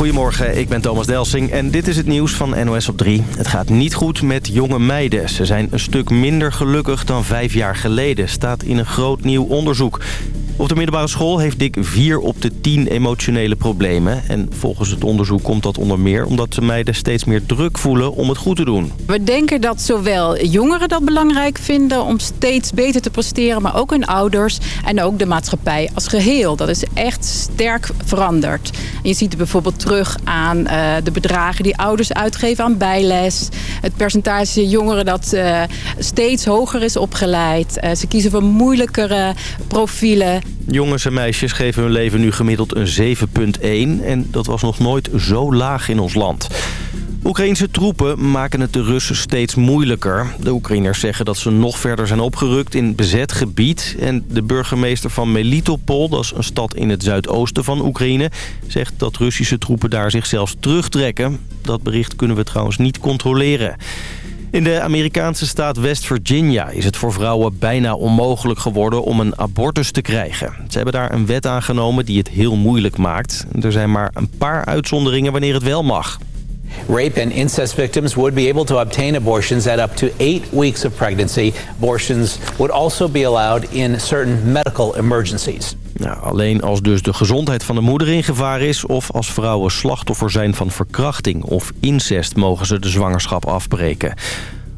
Goedemorgen, ik ben Thomas Delsing en dit is het nieuws van NOS op 3. Het gaat niet goed met jonge meiden. Ze zijn een stuk minder gelukkig dan vijf jaar geleden, staat in een groot nieuw onderzoek. Op de middelbare school heeft dik 4 op de 10 emotionele problemen. En volgens het onderzoek komt dat onder meer omdat de meiden steeds meer druk voelen om het goed te doen. We denken dat zowel jongeren dat belangrijk vinden om steeds beter te presteren... maar ook hun ouders en ook de maatschappij als geheel. Dat is echt sterk veranderd. je ziet het bijvoorbeeld terug aan uh, de bedragen die ouders uitgeven aan bijles. Het percentage jongeren dat uh, steeds hoger is opgeleid. Uh, ze kiezen voor moeilijkere profielen. Jongens en meisjes geven hun leven nu gemiddeld een 7,1 en dat was nog nooit zo laag in ons land. Oekraïnse troepen maken het de Russen steeds moeilijker. De Oekraïners zeggen dat ze nog verder zijn opgerukt in bezet gebied. En de burgemeester van Melitopol, dat is een stad in het zuidoosten van Oekraïne... zegt dat Russische troepen daar zich zelfs terugtrekken. Dat bericht kunnen we trouwens niet controleren. In de Amerikaanse staat West Virginia is het voor vrouwen bijna onmogelijk geworden om een abortus te krijgen. Ze hebben daar een wet aangenomen die het heel moeilijk maakt. Er zijn maar een paar uitzonderingen wanneer het wel mag. Rape and incest victims would be able to obtain abortions at up to eight weeks of pregnancy. Abortions would also be allowed in certain medical emergencies. Nou, alleen als dus de gezondheid van de moeder in gevaar is... of als vrouwen slachtoffer zijn van verkrachting of incest... mogen ze de zwangerschap afbreken.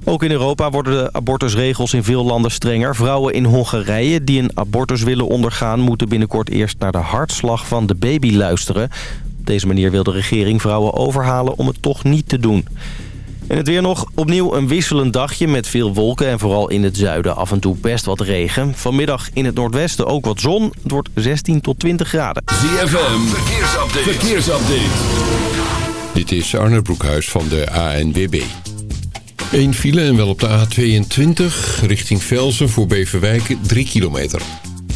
Ook in Europa worden de abortusregels in veel landen strenger. Vrouwen in Hongarije die een abortus willen ondergaan... moeten binnenkort eerst naar de hartslag van de baby luisteren. Op deze manier wil de regering vrouwen overhalen om het toch niet te doen. En het weer nog opnieuw een wisselend dagje met veel wolken... en vooral in het zuiden af en toe best wat regen. Vanmiddag in het noordwesten ook wat zon. Het wordt 16 tot 20 graden. ZFM, verkeersupdate. verkeersupdate. Dit is Arne Broekhuis van de ANWB. Eén file en wel op de A22 richting Velsen voor Beverwijk 3 kilometer.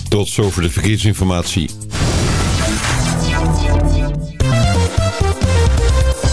Tot zover de verkeersinformatie.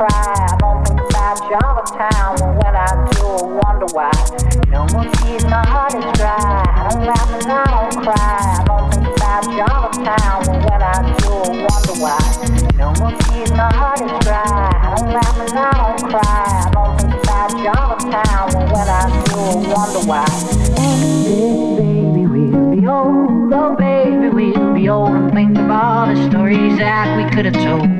cry. I don't think about Java Town when I do I wonder why. No more tears, my heart is dry. I don't laugh and I don't cry. I don't think about Java Town when I do I wonder why. No more tears, my heart is dry. I don't laugh and I don't cry. I don't think about Java Town when I do I wonder why. Baby, we'll be old, oh baby, we'll be old and think of all the stories that we could have told.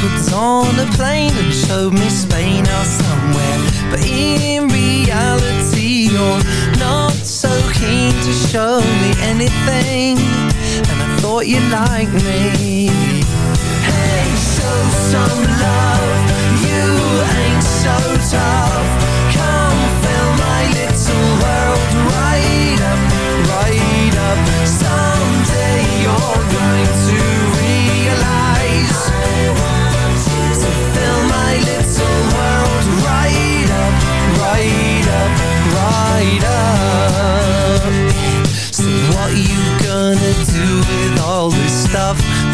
Puts on a plane and showed me Spain or somewhere. But in reality you're not so keen to show me anything. And I thought you liked me. Hey, show some love.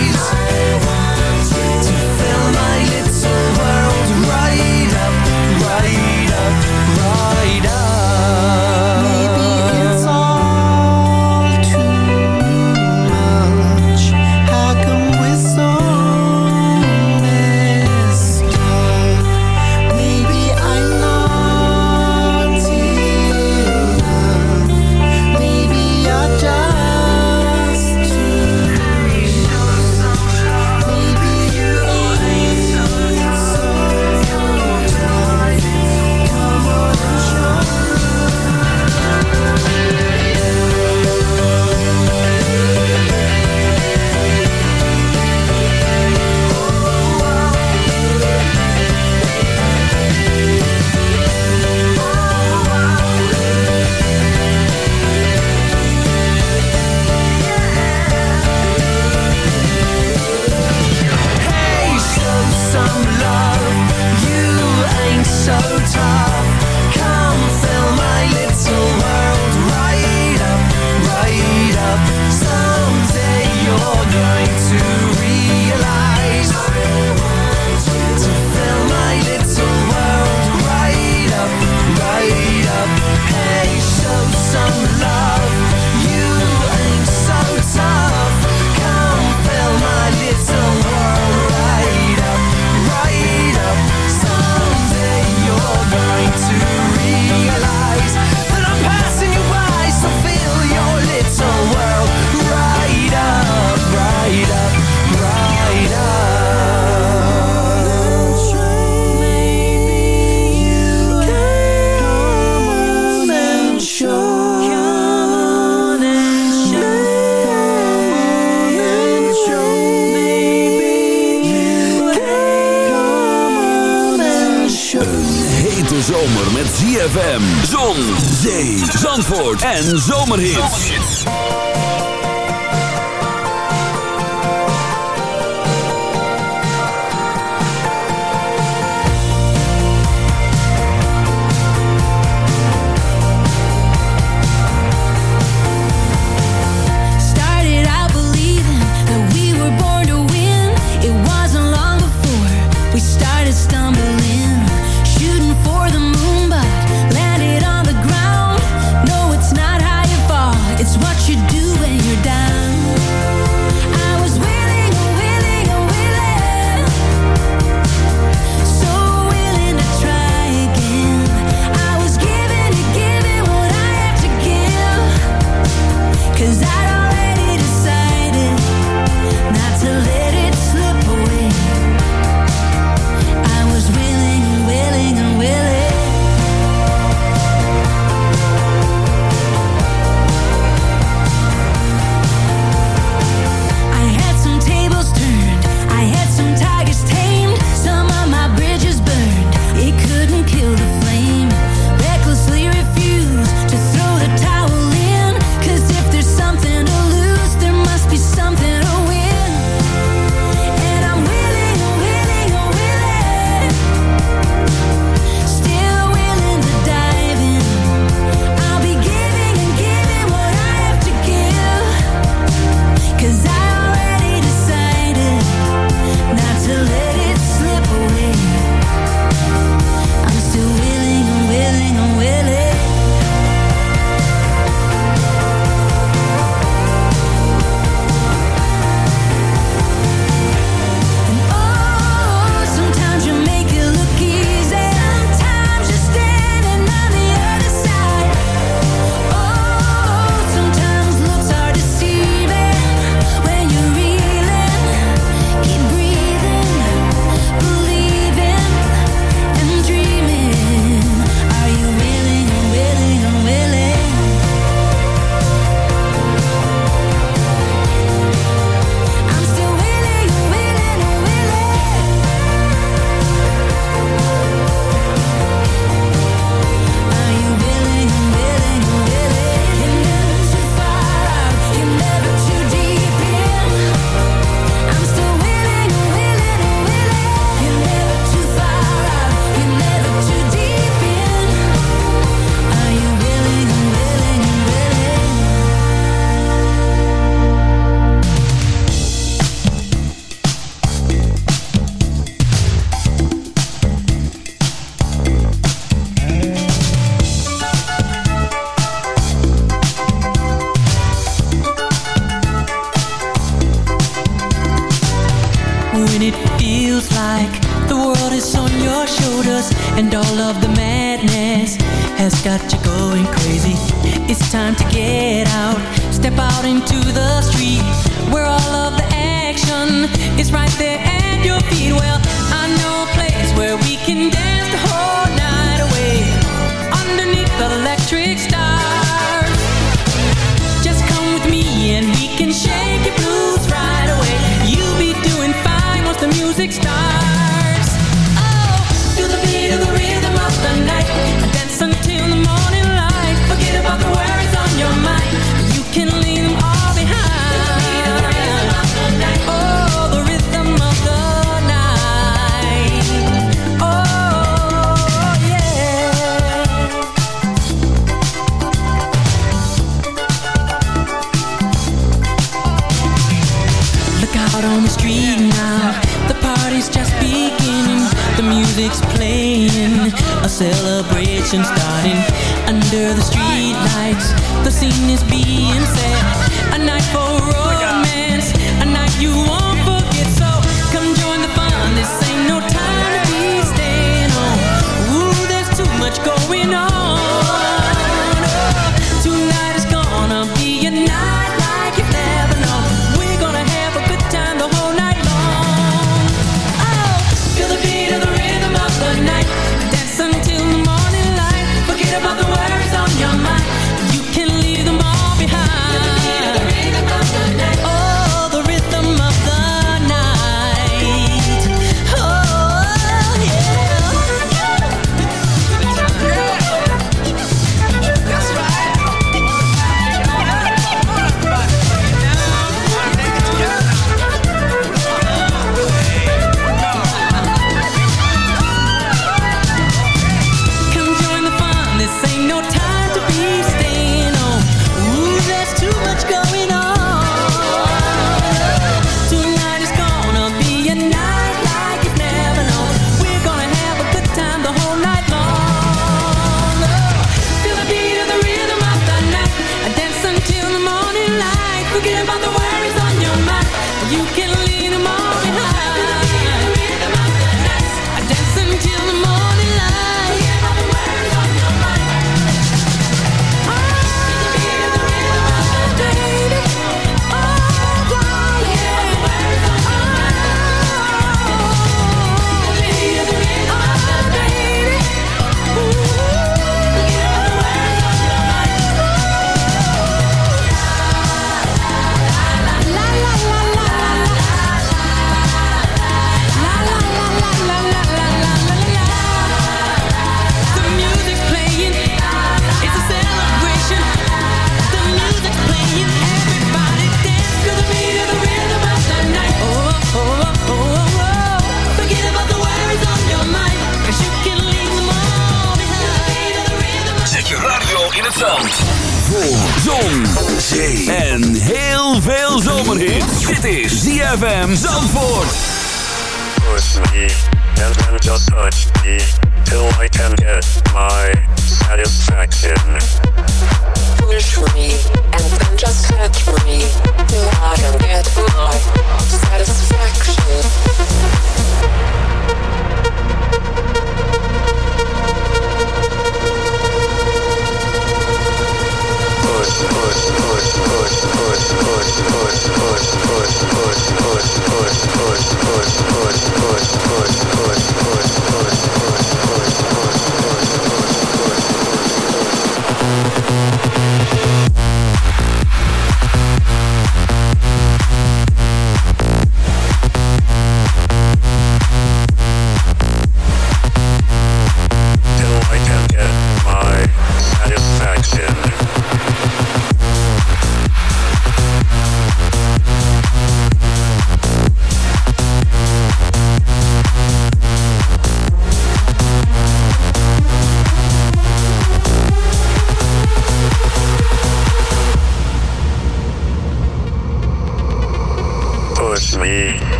ways.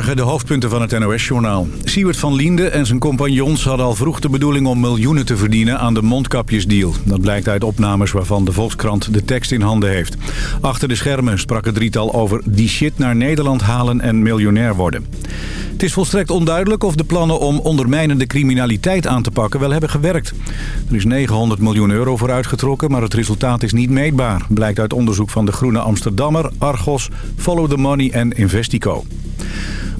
De hoofdpunten van het NOS-journaal. Siewert van Liende en zijn compagnons hadden al vroeg de bedoeling om miljoenen te verdienen aan de mondkapjesdeal. Dat blijkt uit opnames waarvan de Volkskrant de tekst in handen heeft. Achter de schermen sprak het drietal over die shit naar Nederland halen en miljonair worden. Het is volstrekt onduidelijk of de plannen om ondermijnende criminaliteit aan te pakken wel hebben gewerkt. Er is 900 miljoen euro voor uitgetrokken, maar het resultaat is niet meetbaar. Blijkt uit onderzoek van de Groene Amsterdammer, Argos, Follow the Money en Investico.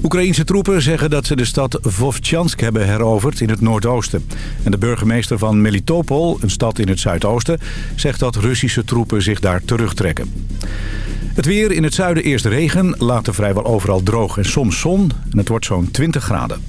Oekraïense troepen zeggen dat ze de stad Vovchansk hebben heroverd in het noordoosten. En de burgemeester van Melitopol, een stad in het zuidoosten, zegt dat Russische troepen zich daar terugtrekken. Het weer in het zuiden eerst regen, later vrijwel overal droog en soms zon. En het wordt zo'n 20 graden.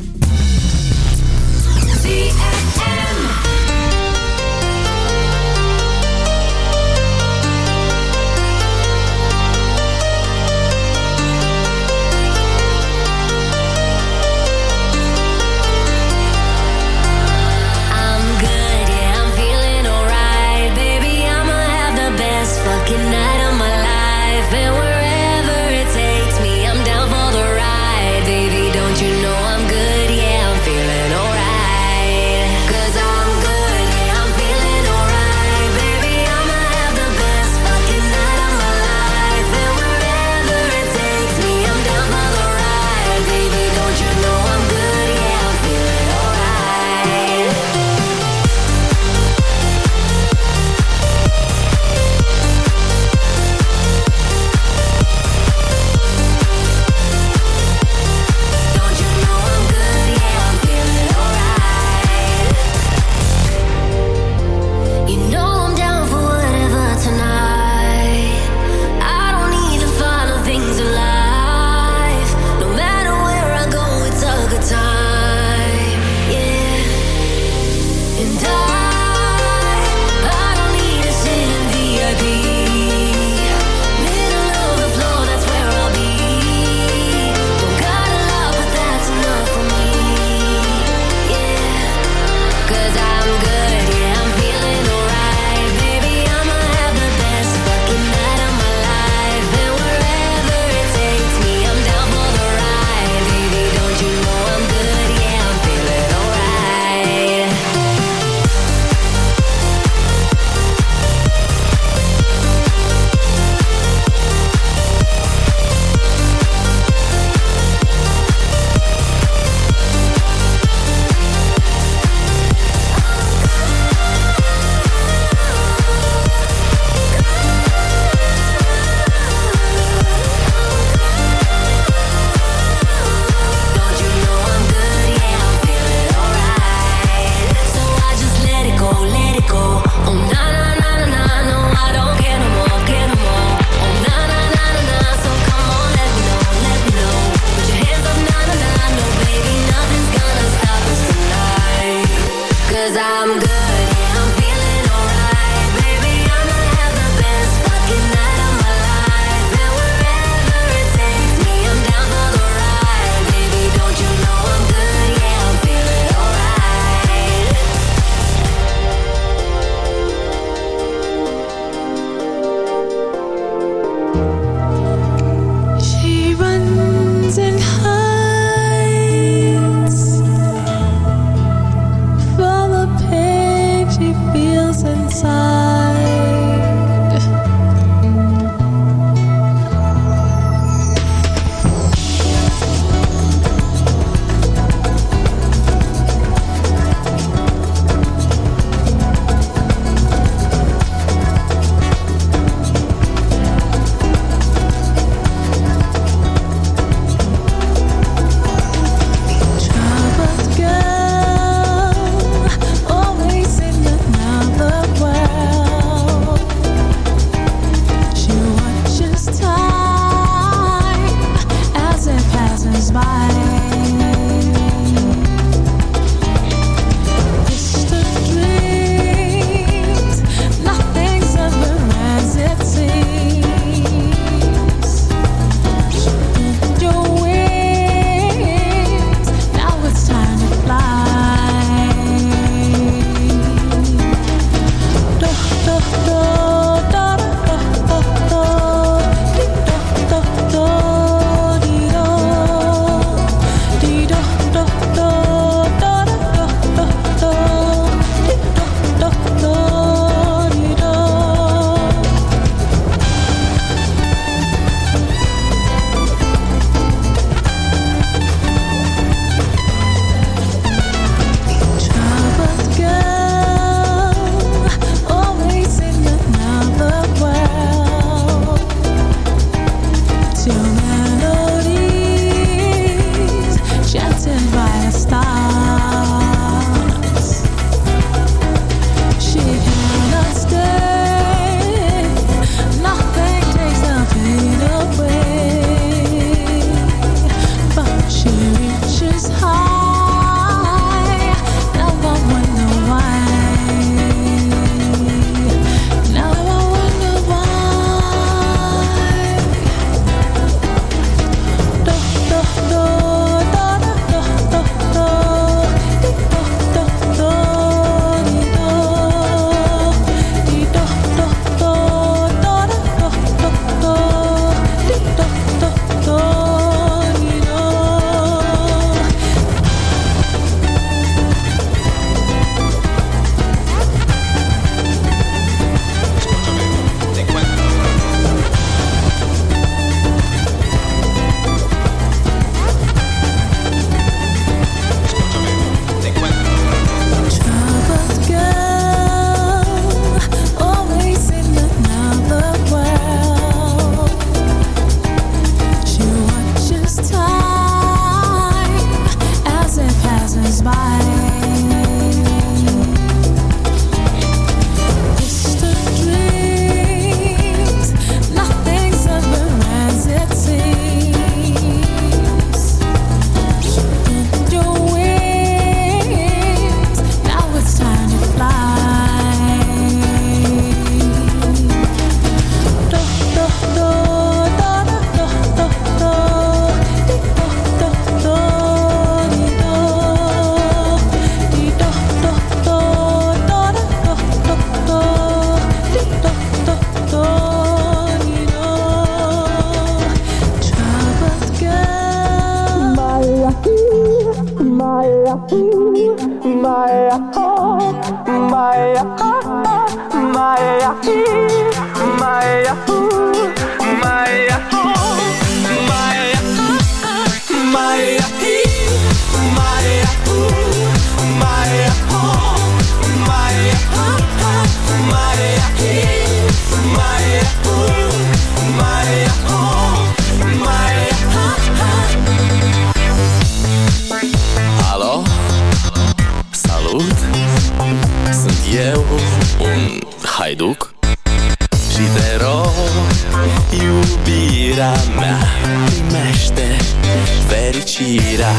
Fericirea.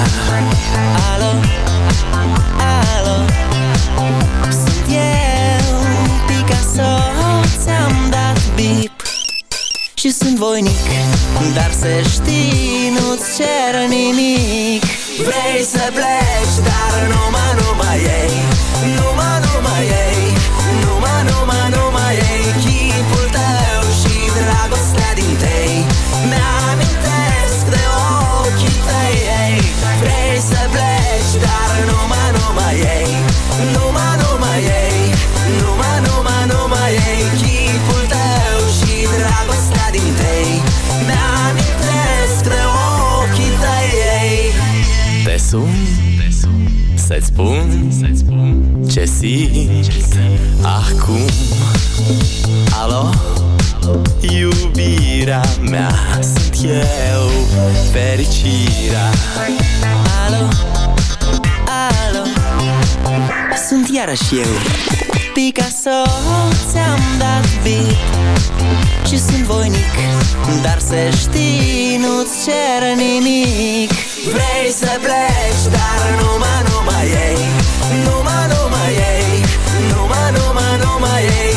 Alo, alo Sunt eu, Picasso Ți-am dat bip. Și sunt voinic Dar să știi, nu-ți cer nimic. Vrei să pleci, dar numai, numai ei. Numai, numai ei. Numai, numai, numai ei. Chipul tău și dragostea din tei numai, numai ei. Numai, numai ei. Numai, numai, numai ei. Chipul tău și dragostea din tei Mi-amintesc de ochii tăi ei. Te sun, să-ți spun? Ce simt? Acum. Alo, iubirea mea Sunt eu, fericirea. Alo, alo Sunt iarăși eu. Picasso Ți-am dat beat Și sunt voinic Dar să știi Nu-ți cer nimic. Vrei să pleci, dar numai, numai ei. Numai, numai ei. Numai, numai, numai ei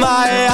my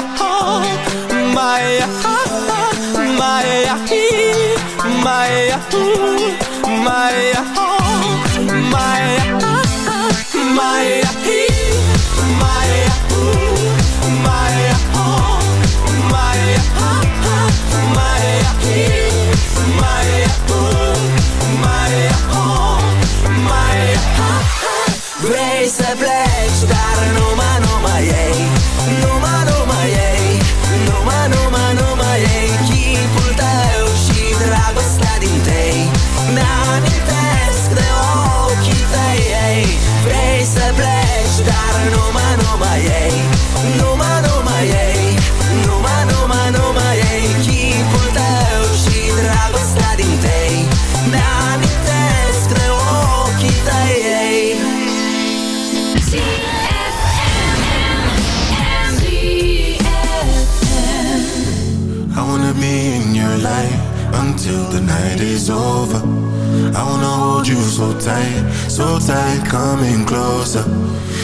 until the night is over. I wanna hold you so tight, so tight, coming closer.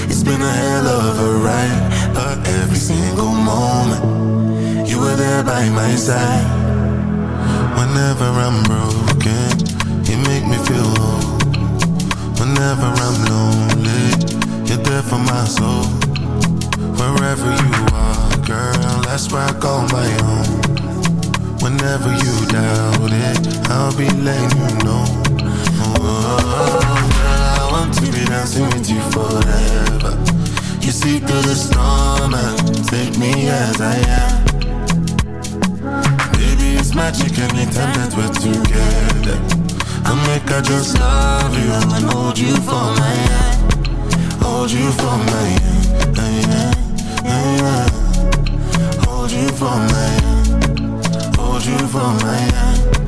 It's been a hell of a ride, but every single moment you were there by my side. Whenever I'm broken, you make me feel whole. Whenever I'm lonely, you're there for my soul. Wherever you are, girl, that's where I call my home. Whenever you doubt it, I'll be letting you know. Oh, girl, I want to be dancing with you forever. You see through the storm and take me as I am. Baby, it's magic anytime that we're together. I make I just love you and hold you for my hand. Hold you for my hand. Hold you for my hand. Hold you for my hand.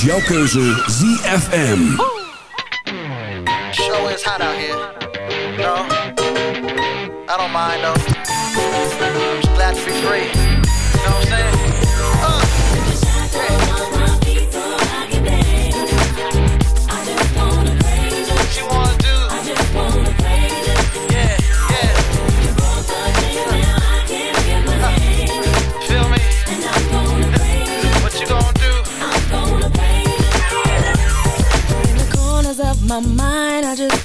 jouw keuze ZFM. Oh.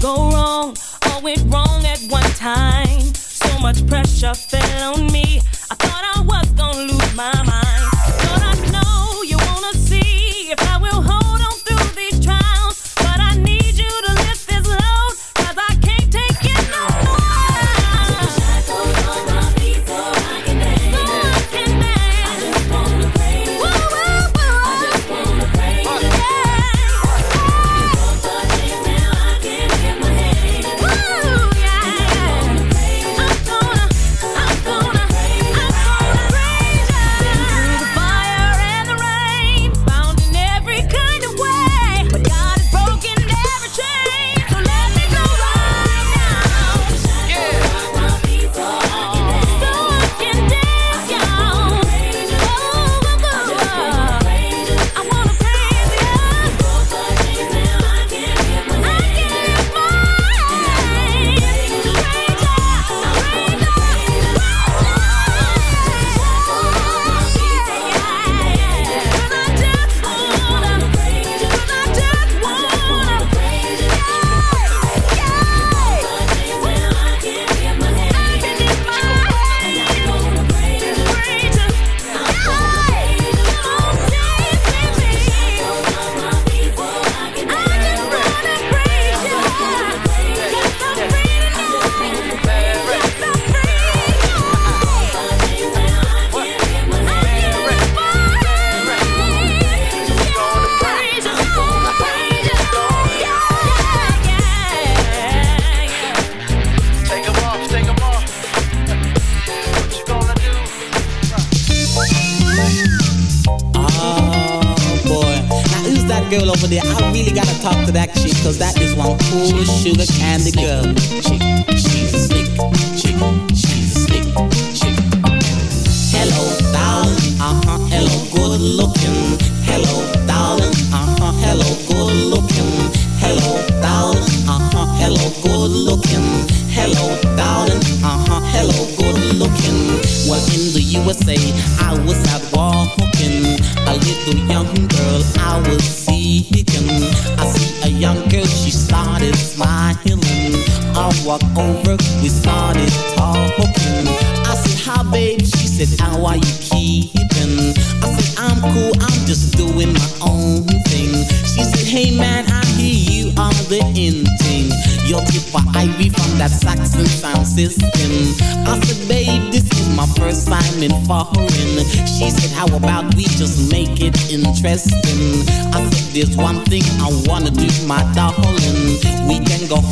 go wrong, all went wrong at one time. So much pressure fell on me.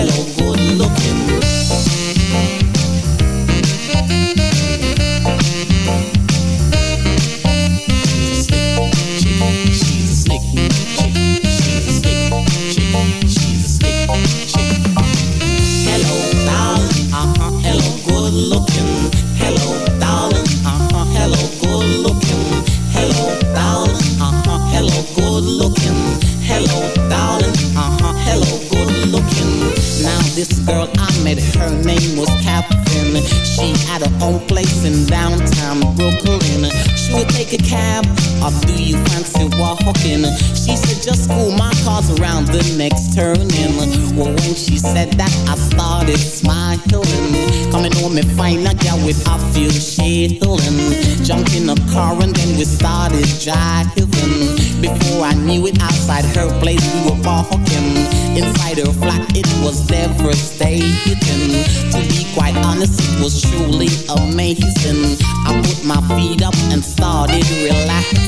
Hello, good looking. Own place in downtown Brooklyn. She would take a cab, or do you fancy walking? She said, just cool, my car's around the next turning. Well, when she said that, I started smiling. Coming home and find a girl with a few shilling. Jumped in a car and then we started driving. Before I knew it, outside her place we were walking. Inside her flat, it was devastating. To be quite honest, it was truly amazing. I put my feet up and started relaxing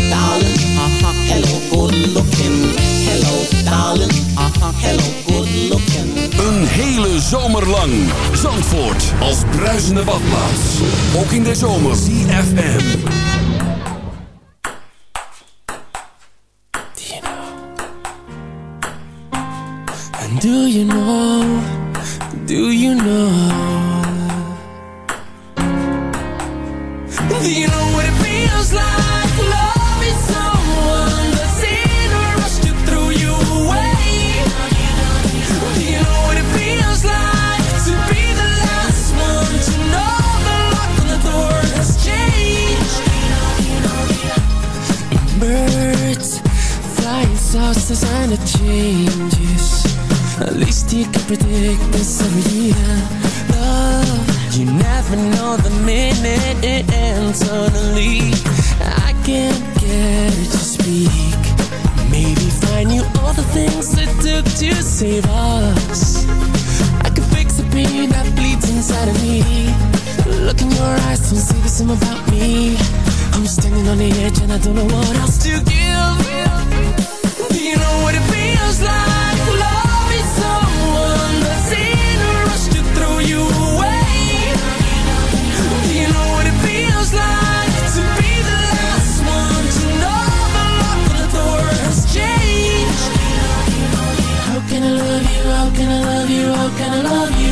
hele zomer lang. Zandvoort als bruisende badplaats. Ook in de zomer. CFM. Do you know? And do you know? Do you know?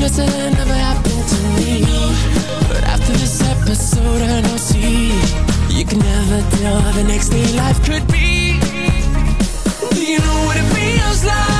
innocent, never happened to me But after this episode I know see You can never tell the next day life could be Do you know what it feels like?